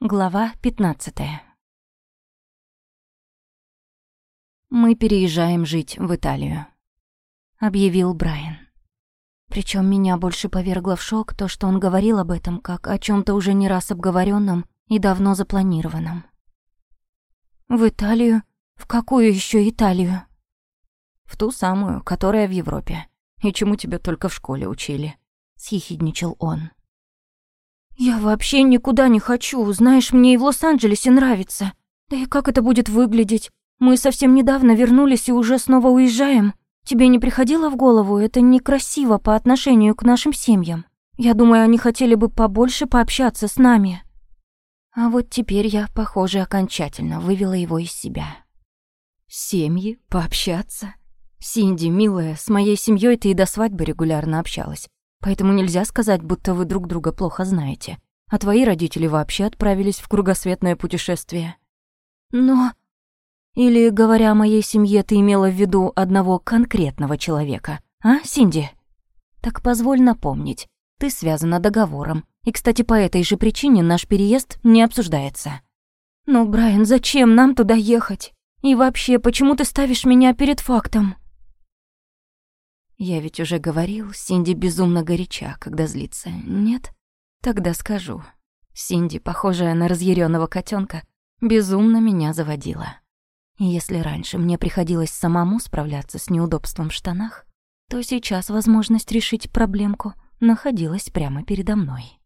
Глава 15 «Мы переезжаем жить в Италию», — объявил Брайан. Причем меня больше повергло в шок то, что он говорил об этом как о чем то уже не раз обговоренном и давно запланированном. «В Италию? В какую еще Италию?» «В ту самую, которая в Европе. И чему тебя только в школе учили», — съехидничал он. «Я вообще никуда не хочу, знаешь, мне и в Лос-Анджелесе нравится. Да и как это будет выглядеть? Мы совсем недавно вернулись и уже снова уезжаем. Тебе не приходило в голову, это некрасиво по отношению к нашим семьям? Я думаю, они хотели бы побольше пообщаться с нами». А вот теперь я, похоже, окончательно вывела его из себя. «Семьи? Пообщаться?» «Синди, милая, с моей семьей ты и до свадьбы регулярно общалась. Поэтому нельзя сказать, будто вы друг друга плохо знаете. А твои родители вообще отправились в кругосветное путешествие. Но... Или, говоря о моей семье, ты имела в виду одного конкретного человека, а, Синди? Так позволь напомнить, ты связана договором. И, кстати, по этой же причине наш переезд не обсуждается. Но, Брайан, зачем нам туда ехать? И вообще, почему ты ставишь меня перед фактом? Я ведь уже говорил, Синди безумно горяча, когда злится. Нет? Тогда скажу. Синди, похожая на разъяренного котенка, безумно меня заводила. И если раньше мне приходилось самому справляться с неудобством в штанах, то сейчас возможность решить проблемку находилась прямо передо мной.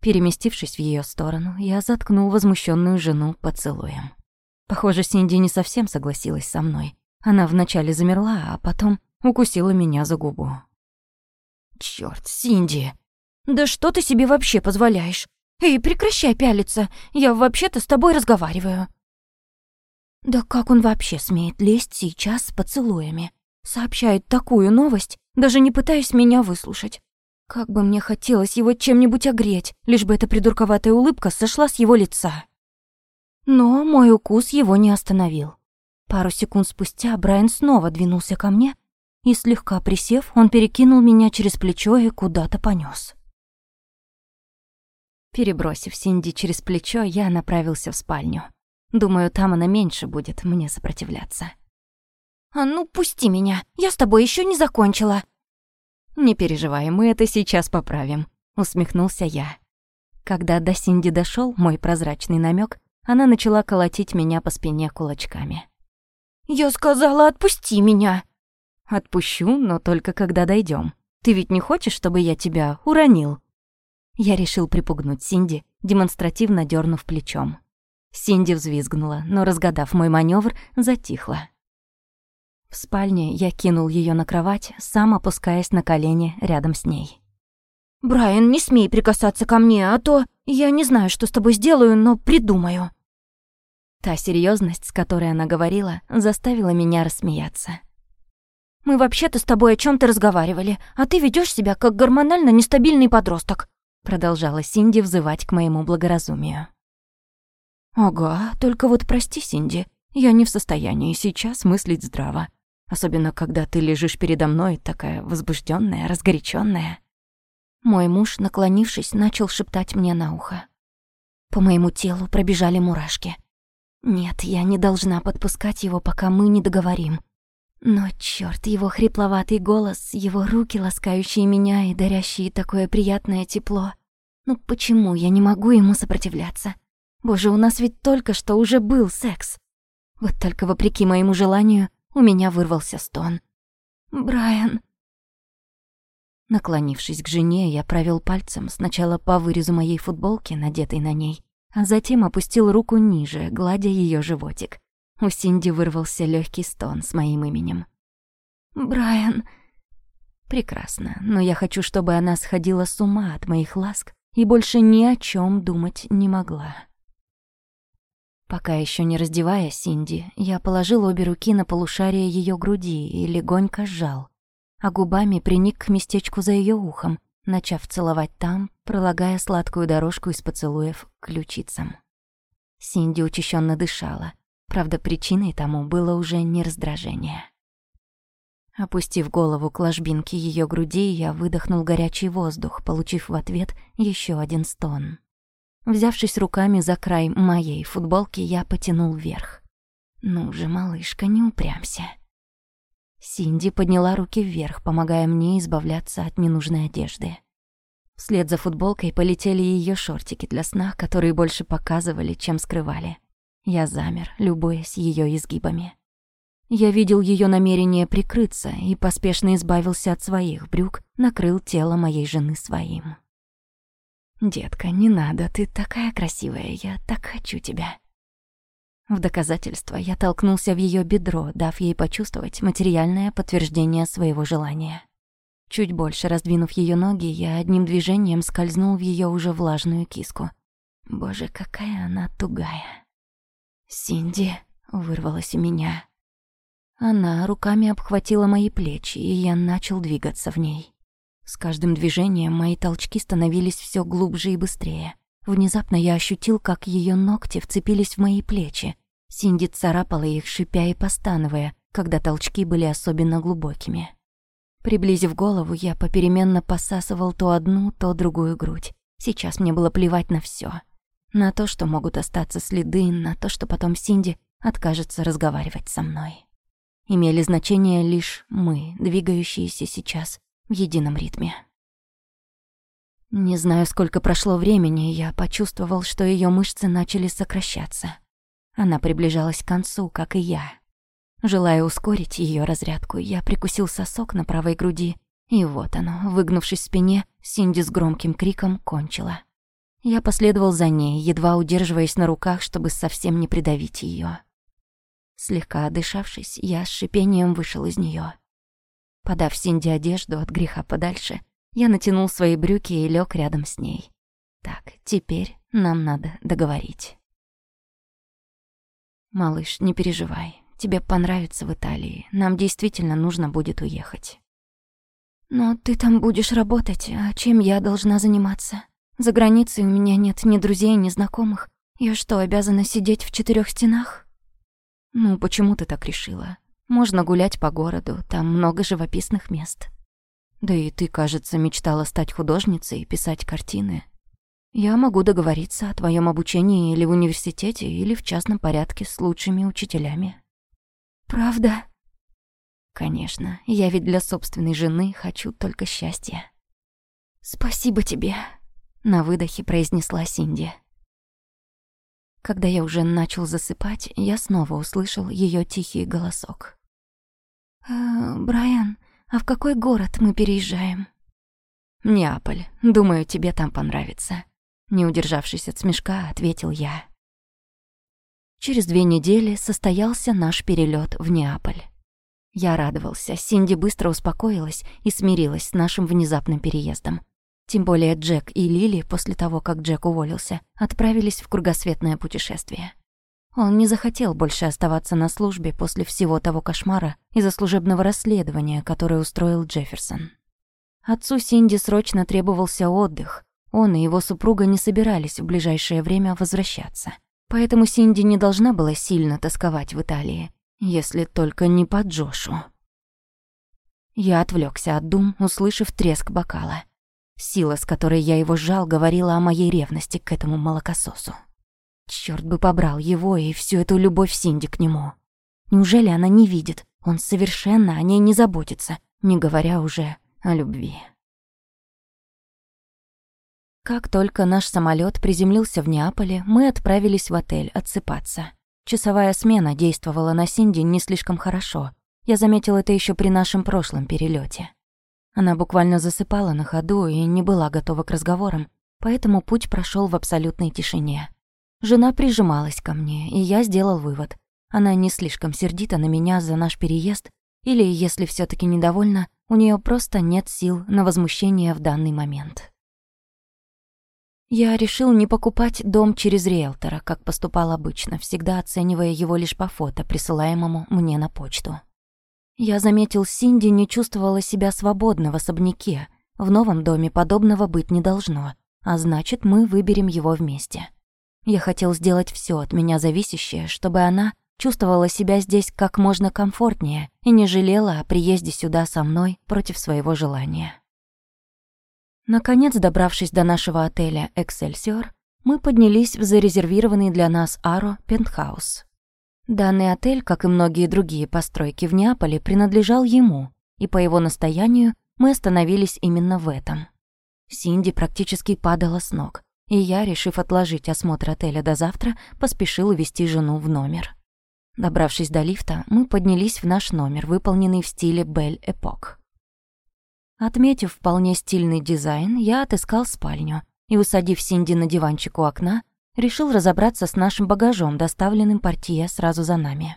Переместившись в ее сторону, я заткнул возмущенную жену поцелуем. Похоже, Синди не совсем согласилась со мной. Она вначале замерла, а потом укусила меня за губу. Чёрт, Синди! Да что ты себе вообще позволяешь? Эй, прекращай пялиться, я вообще-то с тобой разговариваю. Да как он вообще смеет лезть сейчас с поцелуями? Сообщает такую новость, даже не пытаясь меня выслушать. Как бы мне хотелось его чем-нибудь огреть, лишь бы эта придурковатая улыбка сошла с его лица. Но мой укус его не остановил. Пару секунд спустя Брайан снова двинулся ко мне, и, слегка присев, он перекинул меня через плечо и куда-то понёс. Перебросив Синди через плечо, я направился в спальню. Думаю, там она меньше будет мне сопротивляться. «А ну, пусти меня, я с тобой ещё не закончила». «Не переживай, мы это сейчас поправим», — усмехнулся я. Когда до Синди дошёл мой прозрачный намёк, она начала колотить меня по спине кулачками. «Я сказала, отпусти меня!» Отпущу, но только когда дойдем. Ты ведь не хочешь, чтобы я тебя уронил?» Я решил припугнуть Синди, демонстративно дернув плечом. Синди взвизгнула, но, разгадав мой маневр, затихла. В спальне я кинул ее на кровать, сам опускаясь на колени рядом с ней. «Брайан, не смей прикасаться ко мне, а то я не знаю, что с тобой сделаю, но придумаю». Та серьезность, с которой она говорила, заставила меня рассмеяться. Мы вообще-то с тобой о чем то разговаривали, а ты ведешь себя как гормонально нестабильный подросток», продолжала Синди взывать к моему благоразумию. «Ага, только вот прости, Синди, я не в состоянии сейчас мыслить здраво, особенно когда ты лежишь передо мной такая возбужденная, разгоряченная. Мой муж, наклонившись, начал шептать мне на ухо. По моему телу пробежали мурашки. Нет, я не должна подпускать его, пока мы не договорим. Но чёрт, его хрипловатый голос, его руки, ласкающие меня и дарящие такое приятное тепло. Ну почему я не могу ему сопротивляться? Боже, у нас ведь только что уже был секс. Вот только вопреки моему желанию у меня вырвался стон. «Брайан...» Наклонившись к жене, я провел пальцем сначала по вырезу моей футболки, надетой на ней, а затем опустил руку ниже, гладя ее животик. У Синди вырвался легкий стон с моим именем. «Брайан...» Прекрасно, но я хочу, чтобы она сходила с ума от моих ласк и больше ни о чем думать не могла. Пока еще не раздевая Синди, я положил обе руки на полушарие ее груди и легонько сжал, а губами приник к местечку за ее ухом, начав целовать там, пролагая сладкую дорожку из поцелуев к ключицам. Синди учащенно дышала, Правда, причиной тому было уже не раздражение. Опустив голову к ложбинке ее груди, я выдохнул горячий воздух, получив в ответ еще один стон. Взявшись руками за край моей футболки, я потянул вверх. «Ну же, малышка, не упрямся». Синди подняла руки вверх, помогая мне избавляться от ненужной одежды. Вслед за футболкой полетели ее шортики для сна, которые больше показывали, чем скрывали. Я замер, любуясь ее изгибами. Я видел ее намерение прикрыться и поспешно избавился от своих брюк, накрыл тело моей жены своим. «Детка, не надо, ты такая красивая, я так хочу тебя». В доказательство я толкнулся в ее бедро, дав ей почувствовать материальное подтверждение своего желания. Чуть больше раздвинув ее ноги, я одним движением скользнул в ее уже влажную киску. Боже, какая она тугая. «Синди», — вырвалась у меня. Она руками обхватила мои плечи, и я начал двигаться в ней. С каждым движением мои толчки становились все глубже и быстрее. Внезапно я ощутил, как ее ногти вцепились в мои плечи. Синди царапала их, шипя и постановая, когда толчки были особенно глубокими. Приблизив голову, я попеременно посасывал то одну, то другую грудь. Сейчас мне было плевать на все, На то, что могут остаться следы, на то, что потом Синди откажется разговаривать со мной. Имели значение лишь мы, двигающиеся сейчас в едином ритме. Не знаю, сколько прошло времени, я почувствовал, что ее мышцы начали сокращаться. Она приближалась к концу, как и я. Желая ускорить ее разрядку, я прикусил сосок на правой груди, и вот оно, выгнувшись в спине, Синди с громким криком кончила. Я последовал за ней, едва удерживаясь на руках, чтобы совсем не придавить ее. Слегка отдышавшись, я с шипением вышел из нее. Подав Синди одежду от греха подальше, я натянул свои брюки и лег рядом с ней. Так, теперь нам надо договорить. «Малыш, не переживай. Тебе понравится в Италии. Нам действительно нужно будет уехать. Но ты там будешь работать, а чем я должна заниматься? За границей у меня нет ни друзей, ни знакомых. Я что, обязана сидеть в четырех стенах? Ну, почему ты так решила? Можно гулять по городу, там много живописных мест. Да и ты, кажется, мечтала стать художницей и писать картины. Я могу договориться о твоем обучении или в университете, или в частном порядке с лучшими учителями. Правда? Конечно, я ведь для собственной жены хочу только счастья. Спасибо тебе, на выдохе произнесла Синди. Когда я уже начал засыпать, я снова услышал ее тихий голосок. «Э, «Брайан, а в какой город мы переезжаем?» «Неаполь. Думаю, тебе там понравится». Не удержавшись от смешка, ответил я. Через две недели состоялся наш перелет в Неаполь. Я радовался, Синди быстро успокоилась и смирилась с нашим внезапным переездом. Тем более Джек и Лили, после того, как Джек уволился, отправились в кругосветное путешествие. Он не захотел больше оставаться на службе после всего того кошмара из-за служебного расследования, которое устроил Джефферсон. Отцу Синди срочно требовался отдых. Он и его супруга не собирались в ближайшее время возвращаться. Поэтому Синди не должна была сильно тосковать в Италии, если только не по Джошу. Я отвлекся от дум, услышав треск бокала. Сила, с которой я его сжал, говорила о моей ревности к этому молокососу. Черт бы побрал его и всю эту любовь Синди к нему. Неужели она не видит? Он совершенно о ней не заботится, не говоря уже о любви. Как только наш самолет приземлился в Неаполе, мы отправились в отель отсыпаться. Часовая смена действовала на Синди не слишком хорошо. Я заметил это еще при нашем прошлом перелете. Она буквально засыпала на ходу и не была готова к разговорам, поэтому путь прошел в абсолютной тишине. Жена прижималась ко мне, и я сделал вывод. Она не слишком сердита на меня за наш переезд, или, если все таки недовольна, у нее просто нет сил на возмущение в данный момент. Я решил не покупать дом через риэлтора, как поступал обычно, всегда оценивая его лишь по фото, присылаемому мне на почту. Я заметил, Синди не чувствовала себя свободно в особняке. В новом доме подобного быть не должно, а значит, мы выберем его вместе. Я хотел сделать все от меня зависящее, чтобы она чувствовала себя здесь как можно комфортнее и не жалела о приезде сюда со мной против своего желания. Наконец, добравшись до нашего отеля «Эксельсиор», мы поднялись в зарезервированный для нас Аро пентхаус. Данный отель, как и многие другие постройки в Неаполе, принадлежал ему, и по его настоянию мы остановились именно в этом. Синди практически падала с ног, и я, решив отложить осмотр отеля до завтра, поспешил увести жену в номер. Добравшись до лифта, мы поднялись в наш номер, выполненный в стиле Бель Эпок. Отметив вполне стильный дизайн, я отыскал спальню и, усадив Синди на диванчик у окна, решил разобраться с нашим багажом, доставленным портье сразу за нами.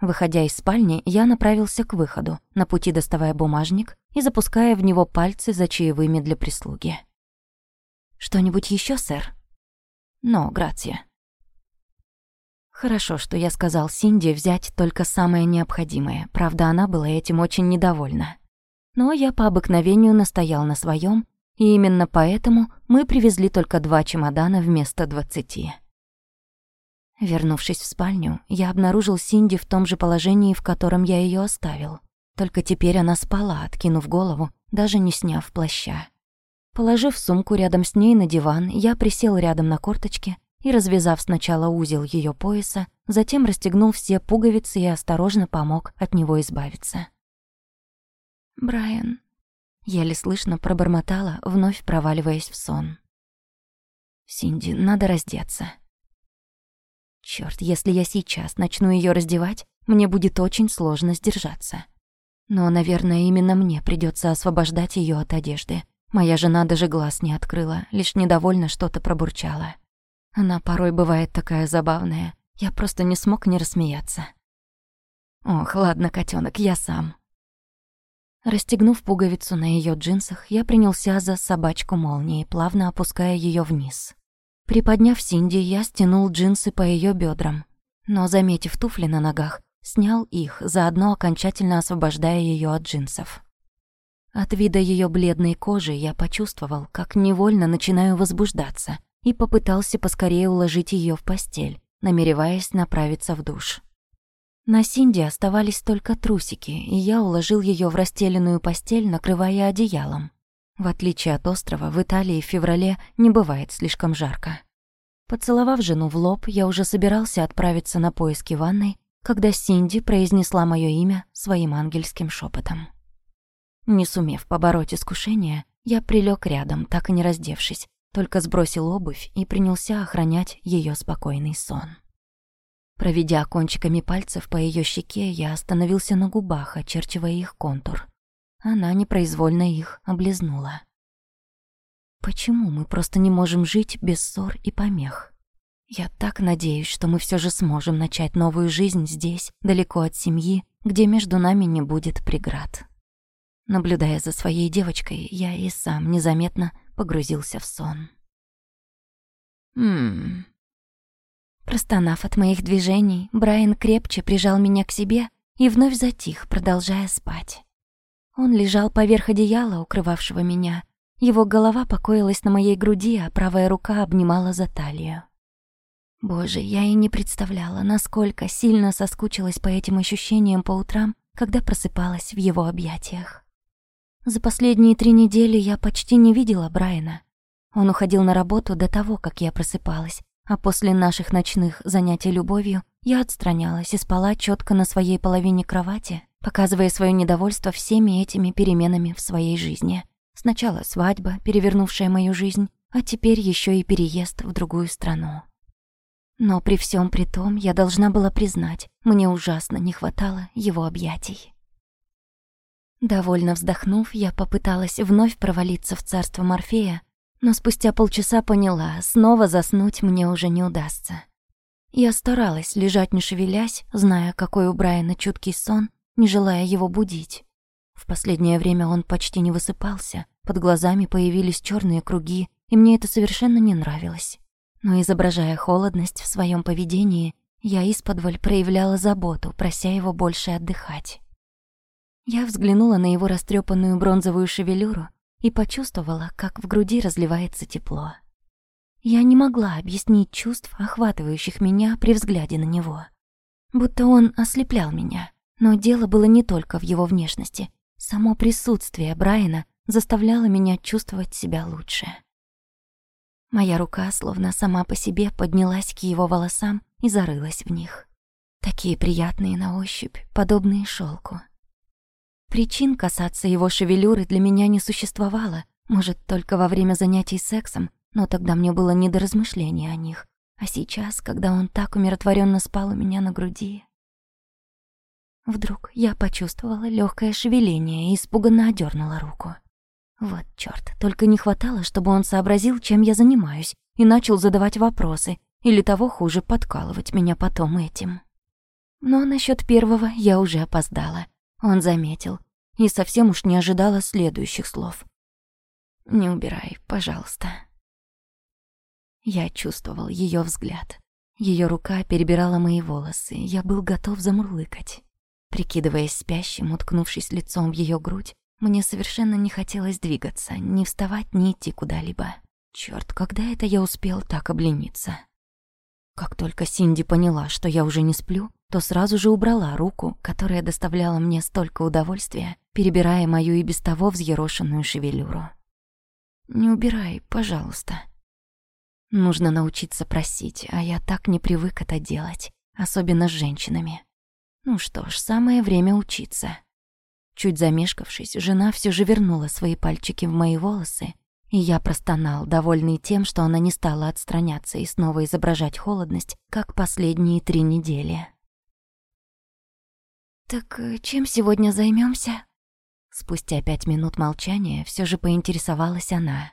Выходя из спальни, я направился к выходу, на пути доставая бумажник и запуская в него пальцы за чаевыми для прислуги. «Что-нибудь еще, сэр?» «Но, грация». Хорошо, что я сказал Синди взять только самое необходимое, правда, она была этим очень недовольна. Но я по обыкновению настоял на своем, и именно поэтому мы привезли только два чемодана вместо двадцати. Вернувшись в спальню, я обнаружил Синди в том же положении, в котором я ее оставил. Только теперь она спала, откинув голову, даже не сняв плаща. Положив сумку рядом с ней на диван, я присел рядом на корточке и, развязав сначала узел ее пояса, затем расстегнул все пуговицы и осторожно помог от него избавиться. «Брайан», — еле слышно пробормотала, вновь проваливаясь в сон. «Синди, надо раздеться». Черт, если я сейчас начну ее раздевать, мне будет очень сложно сдержаться. Но, наверное, именно мне придется освобождать ее от одежды. Моя жена даже глаз не открыла, лишь недовольно что-то пробурчала. Она порой бывает такая забавная. Я просто не смог не рассмеяться. Ох, ладно, котенок, я сам. Расстегнув пуговицу на ее джинсах, я принялся за собачку молнии, плавно опуская ее вниз. Приподняв Синди, я стянул джинсы по ее бедрам, но, заметив туфли на ногах, снял их, заодно окончательно освобождая ее от джинсов. От вида ее бледной кожи я почувствовал, как невольно начинаю возбуждаться, и попытался поскорее уложить ее в постель, намереваясь направиться в душ. На Синди оставались только трусики, и я уложил ее в расстеленную постель, накрывая одеялом. В отличие от острова, в Италии в феврале не бывает слишком жарко. Поцеловав жену в лоб, я уже собирался отправиться на поиски ванной, когда Синди произнесла мое имя своим ангельским шепотом. Не сумев побороть искушение, я прилег рядом, так и не раздевшись, только сбросил обувь и принялся охранять ее спокойный сон. Проведя кончиками пальцев по ее щеке, я остановился на губах, очерчивая их контур. Она непроизвольно их облизнула. Почему мы просто не можем жить без ссор и помех? Я так надеюсь, что мы все же сможем начать новую жизнь здесь, далеко от семьи, где между нами не будет преград. Наблюдая за своей девочкой, я и сам незаметно погрузился в сон. Ммм, Простонав от моих движений, Брайан крепче прижал меня к себе и вновь затих, продолжая спать. Он лежал поверх одеяла, укрывавшего меня. Его голова покоилась на моей груди, а правая рука обнимала за талию. Боже, я и не представляла, насколько сильно соскучилась по этим ощущениям по утрам, когда просыпалась в его объятиях. За последние три недели я почти не видела Брайана. Он уходил на работу до того, как я просыпалась, а после наших ночных занятий любовью я отстранялась и спала четко на своей половине кровати, показывая свое недовольство всеми этими переменами в своей жизни. Сначала свадьба, перевернувшая мою жизнь, а теперь еще и переезд в другую страну. Но при всем при том я должна была признать, мне ужасно не хватало его объятий. Довольно вздохнув, я попыталась вновь провалиться в царство Морфея, но спустя полчаса поняла, снова заснуть мне уже не удастся. Я старалась лежать не шевелясь, зная, какой у Брайана чуткий сон, не желая его будить. В последнее время он почти не высыпался, под глазами появились черные круги, и мне это совершенно не нравилось. Но изображая холодность в своем поведении, я исподволь проявляла заботу, прося его больше отдыхать. Я взглянула на его растрепанную бронзовую шевелюру и почувствовала, как в груди разливается тепло. Я не могла объяснить чувств, охватывающих меня при взгляде на него. Будто он ослеплял меня. Но дело было не только в его внешности. Само присутствие Брайана заставляло меня чувствовать себя лучше. Моя рука, словно сама по себе, поднялась к его волосам и зарылась в них. Такие приятные на ощупь, подобные шелку. Причин касаться его шевелюры для меня не существовало, может, только во время занятий сексом, но тогда мне было не до размышления о них. А сейчас, когда он так умиротворенно спал у меня на груди... Вдруг я почувствовала легкое шевеление и испуганно одернула руку. Вот чёрт, только не хватало, чтобы он сообразил, чем я занимаюсь, и начал задавать вопросы, или того хуже, подкалывать меня потом этим. Но насчет первого я уже опоздала. Он заметил, и совсем уж не ожидала следующих слов. «Не убирай, пожалуйста». Я чувствовал ее взгляд. Ее рука перебирала мои волосы, я был готов замурлыкать. Прикидываясь спящим, уткнувшись лицом в ее грудь, мне совершенно не хотелось двигаться, ни вставать, ни идти куда-либо. Чёрт, когда это я успел так облениться? Как только Синди поняла, что я уже не сплю, то сразу же убрала руку, которая доставляла мне столько удовольствия, перебирая мою и без того взъерошенную шевелюру. «Не убирай, пожалуйста». Нужно научиться просить, а я так не привык это делать, особенно с женщинами. Ну что ж, самое время учиться. Чуть замешкавшись, жена все же вернула свои пальчики в мои волосы, и я простонал, довольный тем, что она не стала отстраняться и снова изображать холодность, как последние три недели. «Так э, чем сегодня займемся? Спустя пять минут молчания все же поинтересовалась она.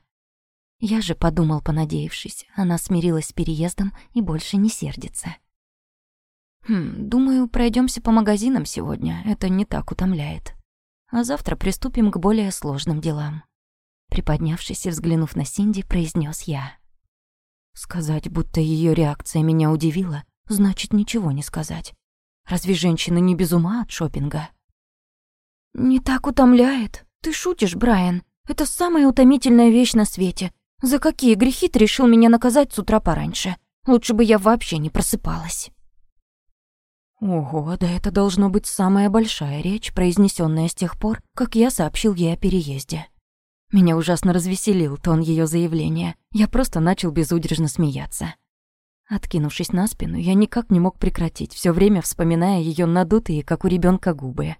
Я же подумал, понадеявшись, она смирилась с переездом и больше не сердится. «Хм, думаю, пройдемся по магазинам сегодня, это не так утомляет» а завтра приступим к более сложным делам. Приподнявшись и взглянув на Синди, произнес я. Сказать, будто ее реакция меня удивила, значит ничего не сказать. Разве женщины не без ума от шопинга? «Не так утомляет. Ты шутишь, Брайан. Это самая утомительная вещь на свете. За какие грехи ты решил меня наказать с утра пораньше? Лучше бы я вообще не просыпалась». Ого, да это должно быть самая большая речь, произнесенная с тех пор, как я сообщил ей о переезде. Меня ужасно развеселил тон ее заявления. Я просто начал безудержно смеяться. Откинувшись на спину, я никак не мог прекратить, все время вспоминая ее надутые, как у ребенка губы.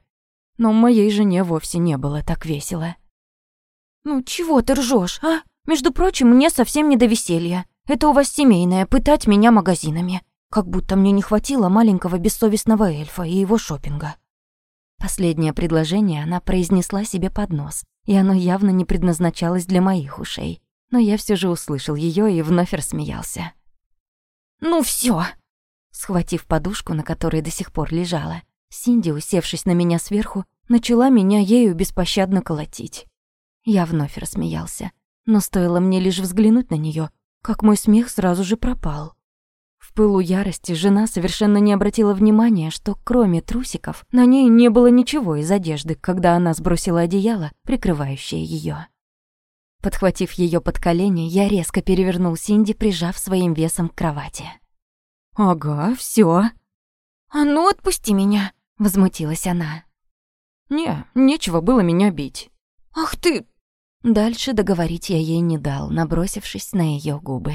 Но моей жене вовсе не было так весело. «Ну чего ты ржешь, а? Между прочим, мне совсем не до веселья. Это у вас семейное, пытать меня магазинами. Как будто мне не хватило маленького бессовестного эльфа и его шопинга. Последнее предложение она произнесла себе под нос, и оно явно не предназначалось для моих ушей. Но я все же услышал ее и вновь рассмеялся. «Ну все! Схватив подушку, на которой до сих пор лежала, Синди, усевшись на меня сверху, начала меня ею беспощадно колотить. Я вновь рассмеялся, но стоило мне лишь взглянуть на нее, как мой смех сразу же пропал. В пылу ярости жена совершенно не обратила внимания, что кроме трусиков на ней не было ничего из одежды, когда она сбросила одеяло, прикрывающее ее. Подхватив ее под колени, я резко перевернул Синди, прижав своим весом к кровати. «Ага, все. «А ну, отпусти меня!» — возмутилась она. «Не, нечего было меня бить». «Ах ты!» Дальше договорить я ей не дал, набросившись на ее губы.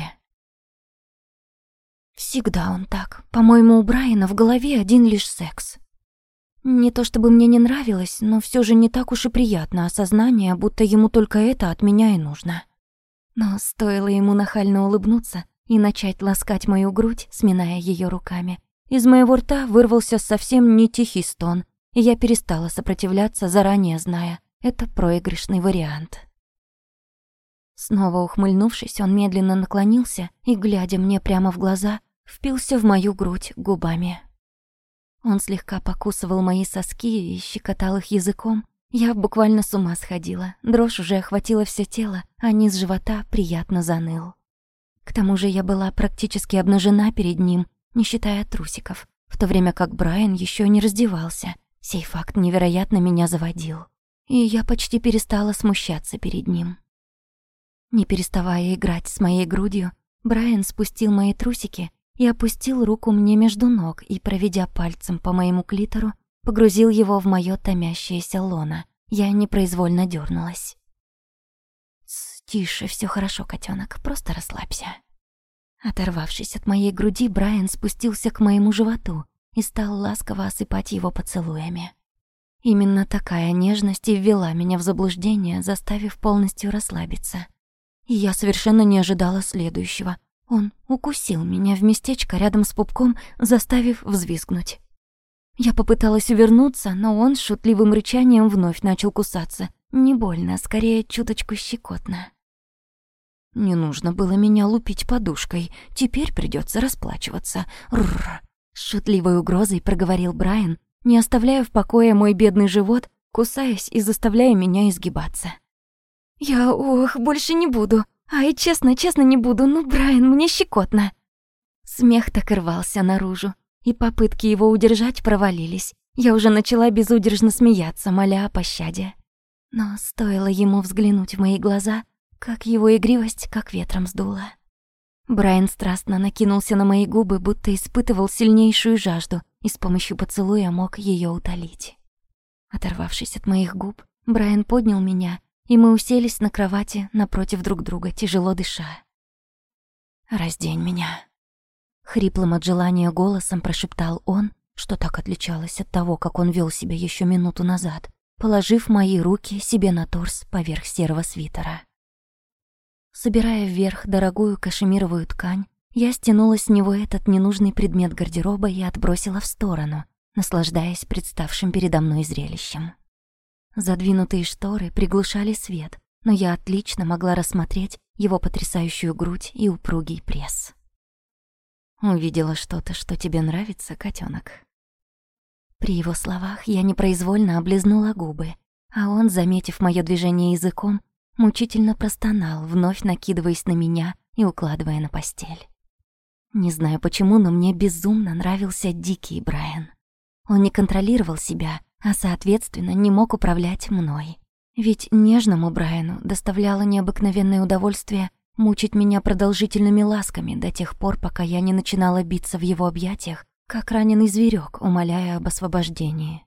Всегда он так. По-моему, у Брайана в голове один лишь секс. Не то чтобы мне не нравилось, но все же не так уж и приятно осознание, будто ему только это от меня и нужно. Но стоило ему нахально улыбнуться и начать ласкать мою грудь, сминая ее руками, из моего рта вырвался совсем не тихий стон, и я перестала сопротивляться, заранее зная, это проигрышный вариант. Снова ухмыльнувшись, он медленно наклонился и, глядя мне прямо в глаза, впился в мою грудь губами. Он слегка покусывал мои соски и щекотал их языком. Я буквально с ума сходила. Дрожь уже охватила все тело, а низ живота приятно заныл. К тому же я была практически обнажена перед ним, не считая трусиков, в то время как Брайан еще не раздевался. Сей факт невероятно меня заводил. И я почти перестала смущаться перед ним. Не переставая играть с моей грудью, Брайан спустил мои трусики и опустил руку мне между ног и, проведя пальцем по моему клитору, погрузил его в моё томящееся лоно. Я непроизвольно дернулась. Тише, все хорошо, котенок, просто расслабься. Оторвавшись от моей груди, Брайан спустился к моему животу и стал ласково осыпать его поцелуями. Именно такая нежность и ввела меня в заблуждение, заставив полностью расслабиться. И я совершенно не ожидала следующего. Он укусил меня в местечко рядом с пупком, заставив взвизгнуть. Я попыталась увернуться, но он с шутливым рычанием вновь начал кусаться. Не больно, скорее чуточку щекотно. Не нужно было меня лупить подушкой, теперь придется расплачиваться. Рррр. С шутливой угрозой проговорил Брайан, не оставляя в покое мой бедный живот, кусаясь и заставляя меня изгибаться. «Я, ох, больше не буду. Ай, честно, честно не буду. Ну, Брайан, мне щекотно». Смех так и рвался наружу, и попытки его удержать провалились. Я уже начала безудержно смеяться, моля о пощаде. Но стоило ему взглянуть в мои глаза, как его игривость как ветром сдуло. Брайан страстно накинулся на мои губы, будто испытывал сильнейшую жажду и с помощью поцелуя мог ее утолить. Оторвавшись от моих губ, Брайан поднял меня, и мы уселись на кровати напротив друг друга, тяжело дыша. «Раздень меня», — хриплым от желания голосом прошептал он, что так отличалось от того, как он вел себя еще минуту назад, положив мои руки себе на торс поверх серого свитера. Собирая вверх дорогую кашемировую ткань, я стянула с него этот ненужный предмет гардероба и отбросила в сторону, наслаждаясь представшим передо мной зрелищем. Задвинутые шторы приглушали свет, но я отлично могла рассмотреть его потрясающую грудь и упругий пресс. «Увидела что-то, что тебе нравится, котенок. При его словах я непроизвольно облизнула губы, а он, заметив мое движение языком, мучительно простонал, вновь накидываясь на меня и укладывая на постель. Не знаю почему, но мне безумно нравился дикий Брайан. Он не контролировал себя, а, соответственно, не мог управлять мной. Ведь нежному Брайану доставляло необыкновенное удовольствие мучить меня продолжительными ласками до тех пор, пока я не начинала биться в его объятиях, как раненый зверек, умоляя об освобождении.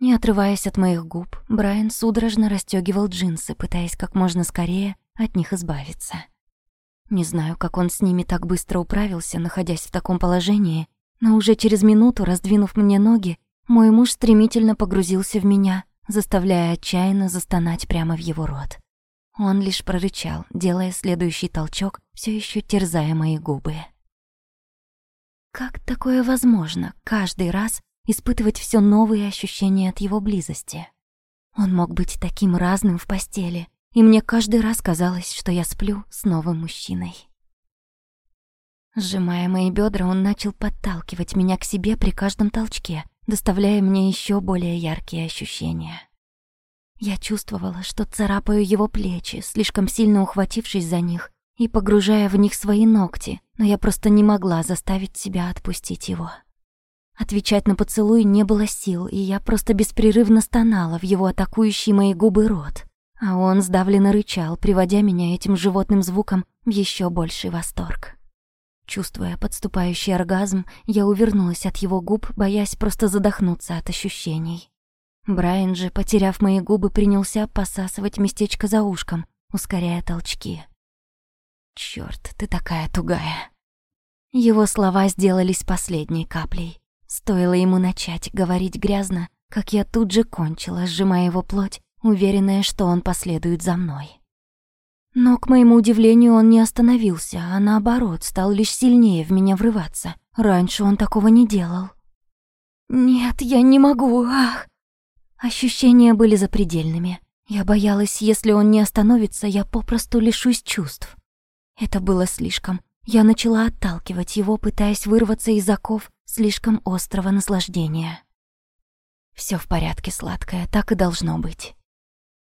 Не отрываясь от моих губ, Брайан судорожно расстёгивал джинсы, пытаясь как можно скорее от них избавиться. Не знаю, как он с ними так быстро управился, находясь в таком положении, но уже через минуту, раздвинув мне ноги, мой муж стремительно погрузился в меня, заставляя отчаянно застонать прямо в его рот. Он лишь прорычал, делая следующий толчок, все еще терзая мои губы. Как такое возможно каждый раз испытывать все новые ощущения от его близости. Он мог быть таким разным в постели, и мне каждый раз казалось, что я сплю с новым мужчиной. Сжимая мои бедра, он начал подталкивать меня к себе при каждом толчке, доставляя мне еще более яркие ощущения. Я чувствовала, что царапаю его плечи, слишком сильно ухватившись за них и погружая в них свои ногти, но я просто не могла заставить себя отпустить его. Отвечать на поцелуй не было сил, и я просто беспрерывно стонала в его атакующий мои губы рот. А он сдавленно рычал, приводя меня этим животным звуком в еще больший восторг. Чувствуя подступающий оргазм, я увернулась от его губ, боясь просто задохнуться от ощущений. Брайан же, потеряв мои губы, принялся посасывать местечко за ушком, ускоряя толчки. «Чёрт, ты такая тугая!» Его слова сделались последней каплей. Стоило ему начать говорить грязно, как я тут же кончила, сжимая его плоть, уверенная, что он последует за мной. Но, к моему удивлению, он не остановился, а наоборот, стал лишь сильнее в меня врываться. Раньше он такого не делал. «Нет, я не могу, ах!» Ощущения были запредельными. Я боялась, если он не остановится, я попросту лишусь чувств. Это было слишком. Я начала отталкивать его, пытаясь вырваться из оков, слишком острого наслаждения. Все в порядке, сладкое, так и должно быть.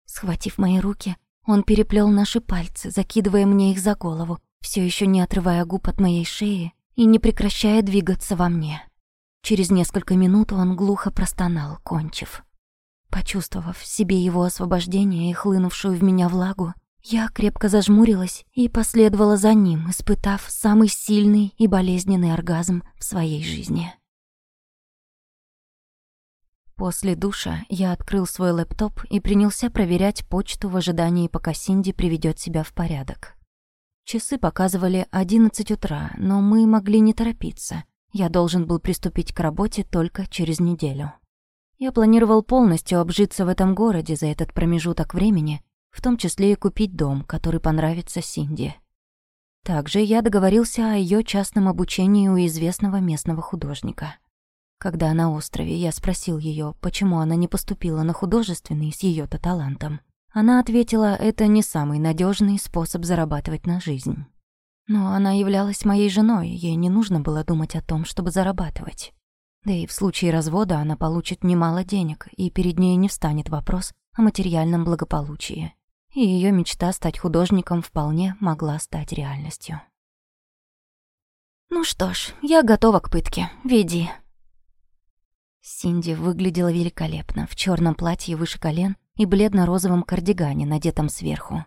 Схватив мои руки, он переплел наши пальцы, закидывая мне их за голову, все еще не отрывая губ от моей шеи и не прекращая двигаться во мне. Через несколько минут он глухо простонал, кончив. Почувствовав в себе его освобождение и хлынувшую в меня влагу, я крепко зажмурилась и последовала за ним, испытав самый сильный и болезненный оргазм в своей жизни. После душа я открыл свой лэптоп и принялся проверять почту в ожидании, пока Синди приведет себя в порядок. Часы показывали 11 утра, но мы могли не торопиться. Я должен был приступить к работе только через неделю. Я планировал полностью обжиться в этом городе за этот промежуток времени, в том числе и купить дом, который понравится Синди. Также я договорился о ее частном обучении у известного местного художника. Когда на острове я спросил ее, почему она не поступила на художественный с ее то талантом, она ответила, это не самый надежный способ зарабатывать на жизнь. Но она являлась моей женой, ей не нужно было думать о том, чтобы зарабатывать. Да и в случае развода она получит немало денег, и перед ней не встанет вопрос о материальном благополучии. И ее мечта стать художником вполне могла стать реальностью. «Ну что ж, я готова к пытке. Веди», Синди выглядела великолепно в черном платье выше колен и бледно-розовом кардигане, надетом сверху.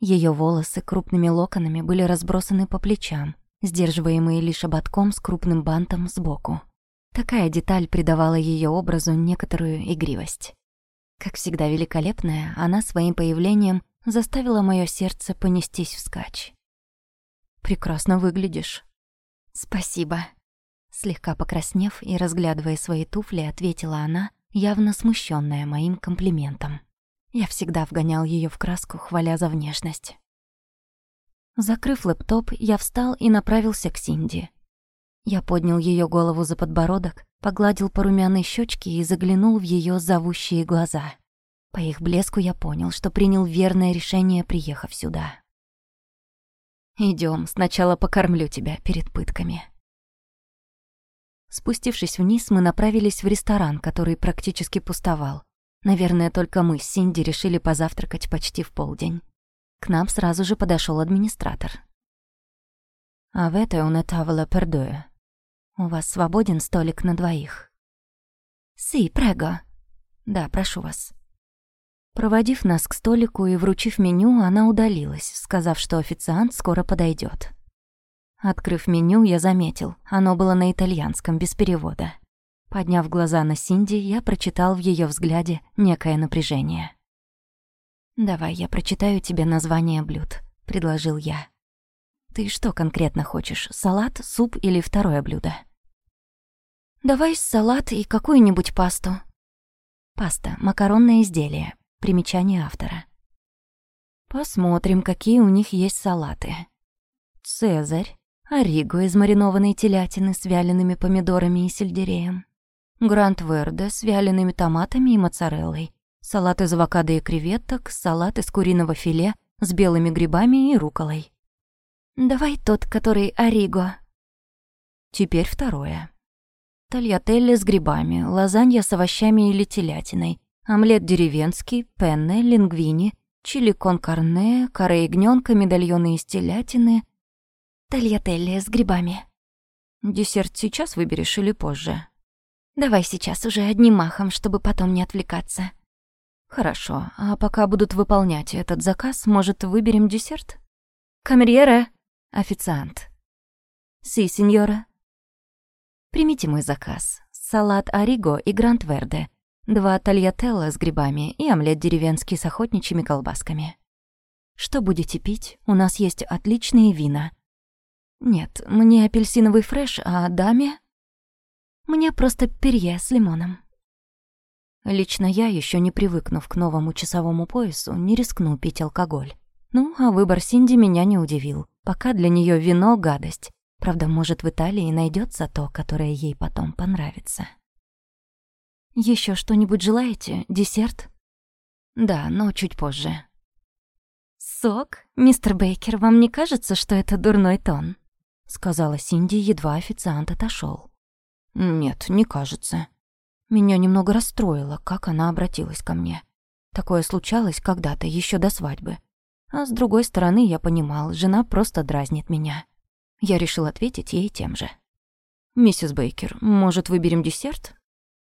Ее волосы крупными локонами были разбросаны по плечам, сдерживаемые лишь ободком с крупным бантом сбоку. Такая деталь придавала ее образу некоторую игривость. Как всегда великолепная, она своим появлением заставила мое сердце понестись вскачь. «Прекрасно выглядишь». «Спасибо», Слегка покраснев и разглядывая свои туфли, ответила она, явно смущенная моим комплиментом. Я всегда вгонял ее в краску, хваля за внешность. Закрыв лэптоп, я встал и направился к Синди. Я поднял ее голову за подбородок, погладил по румяной щечке и заглянул в ее зовущие глаза. По их блеску я понял, что принял верное решение, приехав сюда. Идем, сначала покормлю тебя перед пытками. Спустившись вниз, мы направились в ресторан, который практически пустовал. Наверное, только мы с Синди решили позавтракать почти в полдень. К нам сразу же подошел администратор. «А в этой он тавола пердуя. У вас свободен столик на двоих?» «Си, прего». «Да, прошу вас». Проводив нас к столику и вручив меню, она удалилась, сказав, что официант скоро подойдет. Открыв меню, я заметил, оно было на итальянском, без перевода. Подняв глаза на Синди, я прочитал в ее взгляде некое напряжение. «Давай я прочитаю тебе название блюд», — предложил я. «Ты что конкретно хочешь, салат, суп или второе блюдо?» «Давай салат и какую-нибудь пасту». «Паста, макаронное изделие», примечание автора. Посмотрим, какие у них есть салаты. Цезарь, Ориго из маринованной телятины с вялеными помидорами и сельдереем. Грант Верде с вялеными томатами и моцареллой. Салат из авокадо и креветок, салат из куриного филе с белыми грибами и руколой. «Давай тот, который Ориго». Теперь второе. Тольятелли с грибами, лазанья с овощами или телятиной, омлет деревенский, пенне, лингвини, чили кон карне, каре ягнёнка, медальоны из телятины — Тольятелли с грибами. Десерт сейчас выберешь или позже? Давай сейчас уже одним махом, чтобы потом не отвлекаться. Хорошо, а пока будут выполнять этот заказ, может, выберем десерт? Камерьера. Официант. Си, сеньора. Примите мой заказ. Салат Ориго и Грант Верде. Два тольятелла с грибами и омлет деревенский с охотничьими колбасками. Что будете пить? У нас есть отличные вина. Нет, мне апельсиновый фреш, а даме? Мне просто перье с лимоном. Лично я, еще не привыкнув к новому часовому поясу, не рискну пить алкоголь. Ну, а выбор Синди меня не удивил. Пока для нее вино — гадость. Правда, может, в Италии найдется то, которое ей потом понравится. Еще что-нибудь желаете? Десерт? Да, но чуть позже. Сок? Мистер Бейкер, вам не кажется, что это дурной тон? — сказала Синди, едва официант отошел. «Нет, не кажется». Меня немного расстроило, как она обратилась ко мне. Такое случалось когда-то, еще до свадьбы. А с другой стороны, я понимал, жена просто дразнит меня. Я решил ответить ей тем же. «Миссис Бейкер, может, выберем десерт?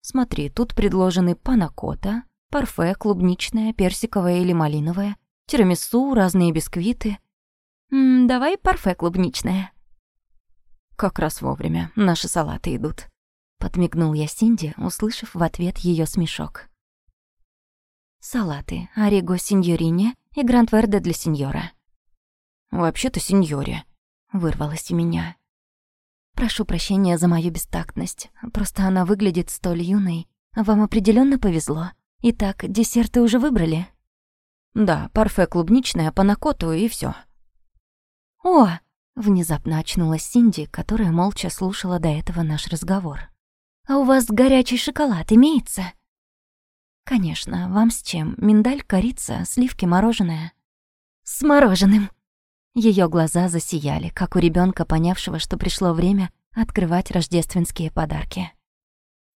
Смотри, тут предложены панакота, парфе, клубничное, персиковое или малиновое, тирамису, разные бисквиты». «М, «Давай парфе клубничное», как раз вовремя. Наши салаты идут. Подмигнул я Синди, услышав в ответ ее смешок. Салаты, ориго сеньорине и гранд-верде для сеньора. «Вообще-то сеньоре», — вырвалось у меня. Прошу прощения за мою бестактность. Просто она выглядит столь юной. Вам определенно повезло. Итак, десерты уже выбрали? Да, парфе клубничное, панакоту и все. О! Внезапно очнулась Синди, которая молча слушала до этого наш разговор. «А у вас горячий шоколад имеется?» «Конечно, вам с чем? Миндаль, корица, сливки, мороженое?» «С мороженым!» Ее глаза засияли, как у ребенка, понявшего, что пришло время открывать рождественские подарки.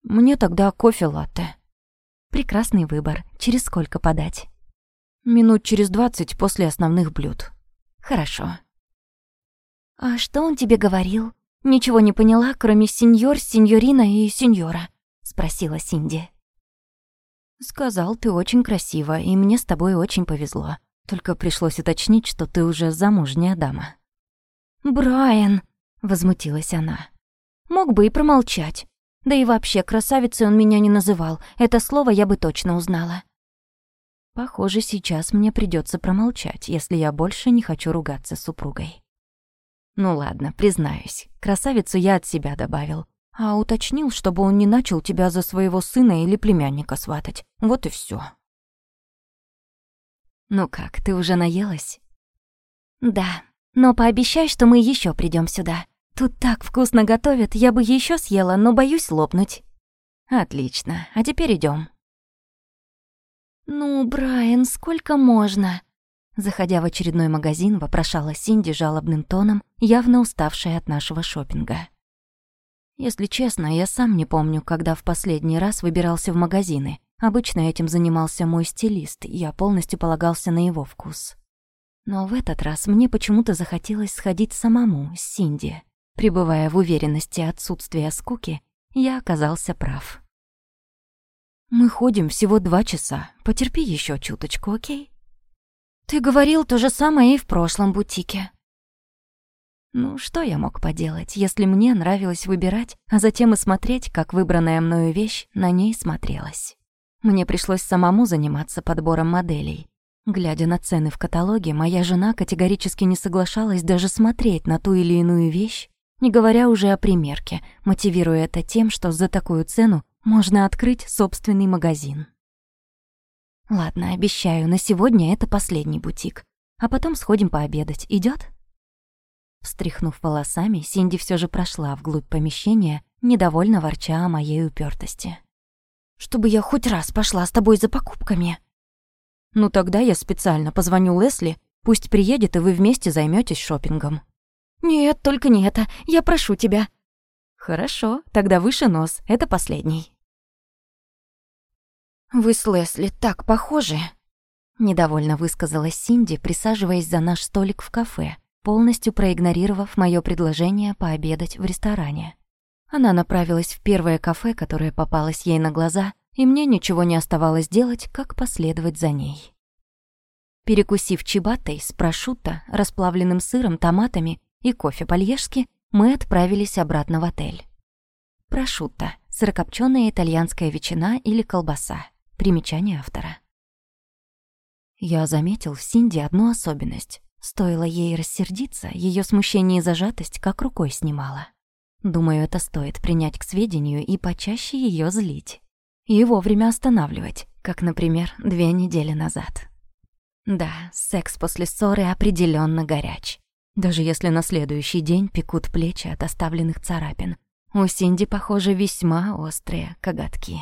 «Мне тогда кофе латте». «Прекрасный выбор. Через сколько подать?» «Минут через двадцать после основных блюд». «Хорошо». «А что он тебе говорил? Ничего не поняла, кроме сеньор, сеньорина и сеньора?» — спросила Синди. «Сказал, ты очень красива, и мне с тобой очень повезло. Только пришлось уточнить, что ты уже замужняя дама». «Брайан!» — возмутилась она. «Мог бы и промолчать. Да и вообще, красавицей он меня не называл. Это слово я бы точно узнала». «Похоже, сейчас мне придется промолчать, если я больше не хочу ругаться с супругой». «Ну ладно, признаюсь, красавицу я от себя добавил. А уточнил, чтобы он не начал тебя за своего сына или племянника сватать. Вот и все. «Ну как, ты уже наелась?» «Да, но пообещай, что мы еще придем сюда. Тут так вкусно готовят, я бы еще съела, но боюсь лопнуть». «Отлично, а теперь идем. «Ну, Брайан, сколько можно?» Заходя в очередной магазин, вопрошала Синди жалобным тоном, явно уставшая от нашего шопинга. Если честно, я сам не помню, когда в последний раз выбирался в магазины. Обычно этим занимался мой стилист, я полностью полагался на его вкус. Но в этот раз мне почему-то захотелось сходить самому, с Синди. Пребывая в уверенности отсутствия скуки, я оказался прав. «Мы ходим всего два часа. Потерпи еще чуточку, окей?» «Ты говорил то же самое и в прошлом бутике». Ну, что я мог поделать, если мне нравилось выбирать, а затем и смотреть, как выбранная мною вещь на ней смотрелась. Мне пришлось самому заниматься подбором моделей. Глядя на цены в каталоге, моя жена категорически не соглашалась даже смотреть на ту или иную вещь, не говоря уже о примерке, мотивируя это тем, что за такую цену можно открыть собственный магазин. Ладно, обещаю, на сегодня это последний бутик, а потом сходим пообедать. Идёт? Встряхнув волосами, Синди все же прошла вглубь помещения, недовольно ворча о моей упертости чтобы я хоть раз пошла с тобой за покупками». «Ну тогда я специально позвоню Лесли, пусть приедет, и вы вместе займетесь шопингом. «Нет, только не это. Я прошу тебя». «Хорошо, тогда выше нос. Это последний». «Вы с Лесли так похожи», — недовольно высказалась Синди, присаживаясь за наш столик в кафе, полностью проигнорировав моё предложение пообедать в ресторане. Она направилась в первое кафе, которое попалось ей на глаза, и мне ничего не оставалось делать, как последовать за ней. Перекусив чибатой с прошутто, расплавленным сыром, томатами и кофе по-льежски, мы отправились обратно в отель. Прошутто — сырокопчёная итальянская ветчина или колбаса. Примечание автора. Я заметил в Синди одну особенность. Стоило ей рассердиться, ее смущение и зажатость как рукой снимала. Думаю, это стоит принять к сведению и почаще ее злить. И вовремя останавливать, как, например, две недели назад. Да, секс после ссоры определенно горяч. Даже если на следующий день пекут плечи от оставленных царапин. У Синди, похоже, весьма острые коготки.